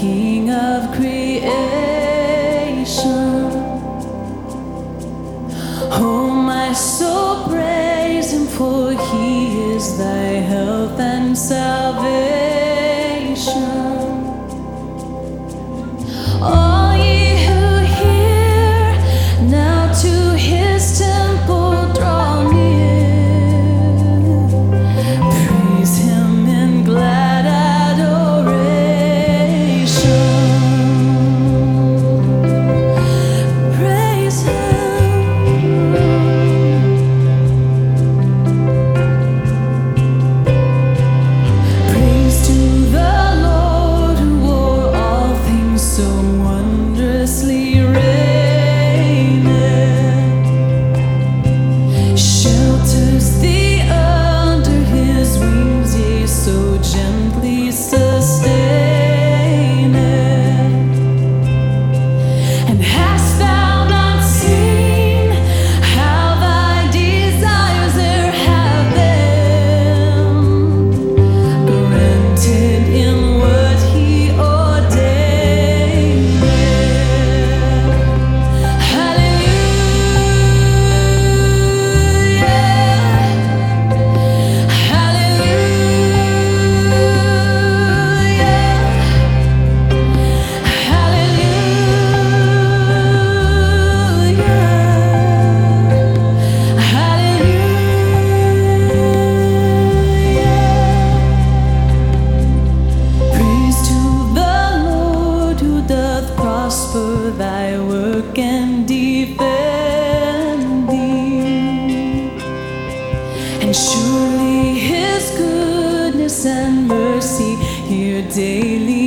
King of creation. Oh, my soul, praise Him, for He is thy health and salvation. and And surely his goodness and mercy here daily.